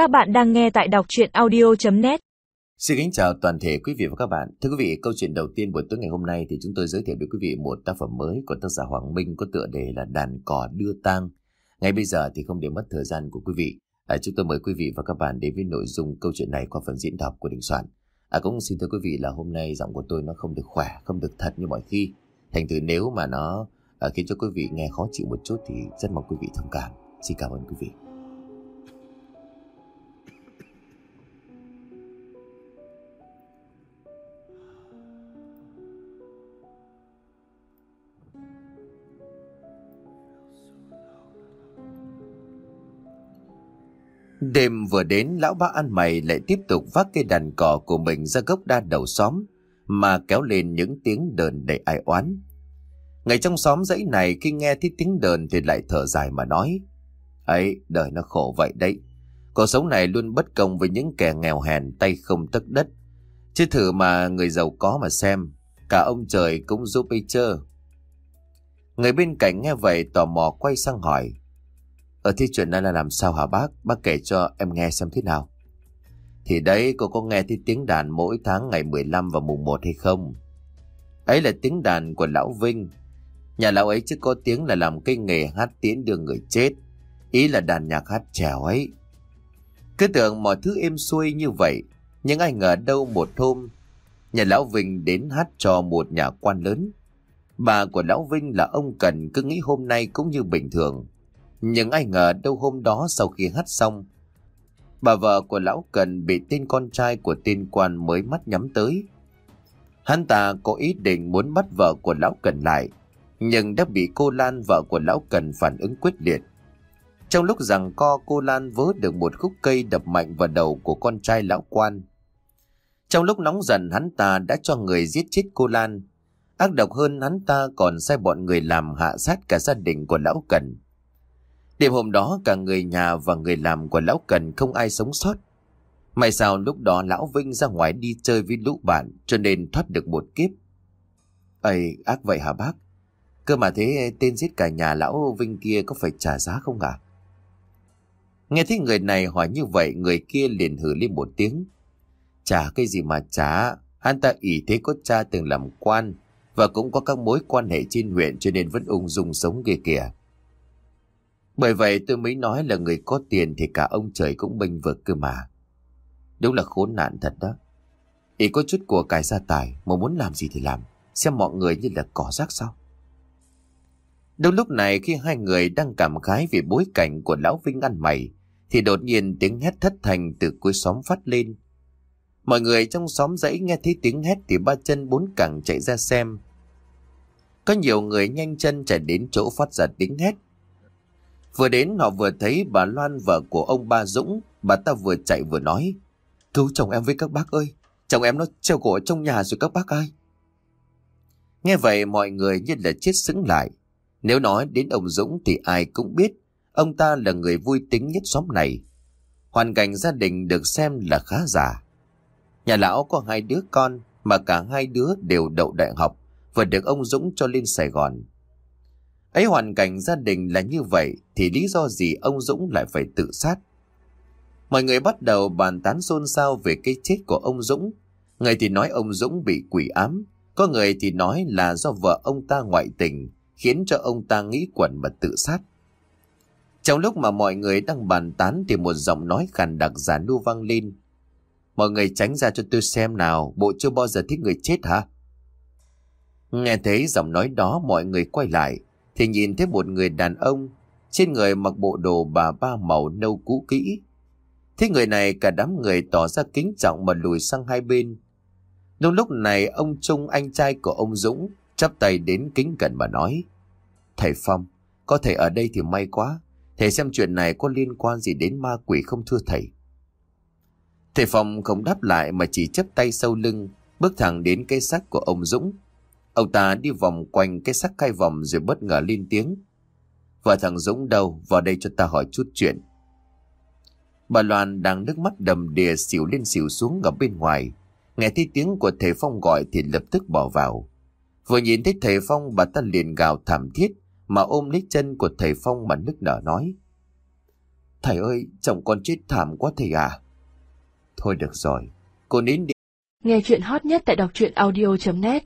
Các bạn đang nghe tại đọc chuyện audio.net Xin kính chào toàn thể quý vị và các bạn. Thưa quý vị, câu chuyện đầu tiên buổi tối ngày hôm nay thì chúng tôi giới thiệu với quý vị một tác phẩm mới của tác giả Hoàng Minh có tựa đề là Đàn cỏ đưa tang. Ngay bây giờ thì không để mất thời gian của quý vị, à, chúng tôi mời quý vị và các bạn đến với nội dung câu chuyện này qua phần diễn đọc của Đình Soạn. À, cũng xin thưa quý vị là hôm nay giọng của tôi nó không được khỏe, không được thật như mọi khi. Thành thử nếu mà nó à, khiến cho quý vị nghe khó chịu một chút thì rất mong quý vị thông cảm. Xin cảm ơn quý vị. Đêm vừa đến, lão ba ăn mày lại tiếp tục vác cây đàn cỏ của mình ra gốc đa đầu xóm, mà kéo lên những tiếng đờn đầy ai oán. Người trong xóm dãy này khi nghe thấy tiếng đờn thì lại thở dài mà nói. ấy đời nó khổ vậy đấy. Cuộc sống này luôn bất công với những kẻ nghèo hèn tay không tất đất. Chứ thử mà người giàu có mà xem, cả ông trời cũng giúp ấy chơ. Người bên cạnh nghe vậy tò mò quay sang hỏi. Ở thế chuyện này là làm sao hả bác? Bác kể cho em nghe xem thế nào. Thì đấy, cô có nghe thấy tiếng đàn mỗi tháng ngày 15 và mùng 1 hay không? Ấy là tiếng đàn của lão Vinh. Nhà lão ấy chứ có tiếng là làm cái nghề hát tiễn đưa người chết. Ý là đàn nhạc hát trèo ấy. Cứ tưởng mọi thứ êm xuôi như vậy. Nhưng ai ngờ đâu một hôm, Nhà lão Vinh đến hát cho một nhà quan lớn Bà của lão Vinh là ông Cần cứ nghĩ hôm nay cũng như bình thường nhưng ai ngờ đâu hôm đó sau khi hát xong, bà vợ của lão Cần bị tên con trai của tên quan mới mắt nhắm tới. Hắn ta có ý định muốn bắt vợ của lão Cần lại, nhưng đã bị cô Lan vợ của lão Cần phản ứng quyết liệt. Trong lúc rằng co cô Lan vớ được một khúc cây đập mạnh vào đầu của con trai lão quan. Trong lúc nóng giận hắn ta đã cho người giết chết cô Lan. Ác độc hơn hắn ta còn sai bọn người làm hạ sát cả gia đình của lão Cần. Đêm hôm đó cả người nhà và người làm của lão Cần không ai sống sót. May sao lúc đó lão Vinh ra ngoài đi chơi với lũ bạn cho nên thoát được một kiếp. Ây, ác vậy hả bác? Cơ mà thế tên giết cả nhà lão Vinh kia có phải trả giá không ạ? Nghe thấy người này hỏi như vậy người kia liền hử lên một tiếng. Trả cái gì mà trả, hắn ta ỷ thế có cha từng làm quan và cũng có các mối quan hệ trên huyện cho nên vẫn ung dung sống ghê kìa. Bởi vậy tôi mới nói là người có tiền thì cả ông trời cũng bênh vực cơ mà. Đúng là khốn nạn thật đó. Ý có chút của cải gia tài, mà muốn làm gì thì làm. Xem mọi người như là cỏ rác sao. Đúng lúc này khi hai người đang cảm khái về bối cảnh của Lão Vinh ăn mày, thì đột nhiên tiếng hét thất thành từ cuối xóm phát lên. Mọi người trong xóm dãy nghe thấy tiếng hét thì ba chân bốn cẳng chạy ra xem. Có nhiều người nhanh chân chạy đến chỗ phát ra tiếng hét Vừa đến họ vừa thấy bà Loan vợ của ông ba Dũng, bà ta vừa chạy vừa nói. Cứu chồng em với các bác ơi, chồng em nó treo cổ trong nhà rồi các bác ơi. Nghe vậy mọi người như là chết sững lại. Nếu nói đến ông Dũng thì ai cũng biết ông ta là người vui tính nhất xóm này. Hoàn cảnh gia đình được xem là khá giả. Nhà lão có hai đứa con mà cả hai đứa đều đậu đại học và được ông Dũng cho lên Sài Gòn. Ấy hoàn cảnh gia đình là như vậy thì lý do gì ông Dũng lại phải tự sát? Mọi người bắt đầu bàn tán xôn xao về cái chết của ông Dũng. Người thì nói ông Dũng bị quỷ ám, có người thì nói là do vợ ông ta ngoại tình khiến cho ông ta nghĩ quẩn mà tự sát. Trong lúc mà mọi người đang bàn tán thì một giọng nói khàn đặc giả nu vang lên. Mọi người tránh ra cho tôi xem nào, bộ chưa bao giờ thích người chết hả? Nghe thấy giọng nói đó mọi người quay lại, thì nhìn thấy một người đàn ông trên người mặc bộ đồ bà ba màu nâu cũ kỹ. Thế người này cả đám người tỏ ra kính trọng mà lùi sang hai bên. Đúng lúc này ông Trung anh trai của ông Dũng chắp tay đến kính cẩn mà nói Thầy Phong, có thể ở đây thì may quá. Thầy xem chuyện này có liên quan gì đến ma quỷ không thưa thầy. Thầy Phong không đáp lại mà chỉ chấp tay sau lưng, bước thẳng đến cây xác của ông Dũng. Ông ta đi vòng quanh cái xác khai vòng rồi bất ngờ lên tiếng. Vợ thằng Dũng đâu, vào đây cho ta hỏi chút chuyện. Bà Loan đang nước mắt đầm đìa xỉu lên xỉu xuống ở bên ngoài. Nghe thấy tiếng của thầy Phong gọi thì lập tức bỏ vào. Vừa nhìn thấy thầy Phong bà ta liền gào thảm thiết mà ôm lấy chân của thầy Phong mà nức nở nói. Thầy ơi, chồng con chết thảm quá thầy à. Thôi được rồi, cô nín đi. Nghe chuyện hot nhất tại đọc truyện audio.net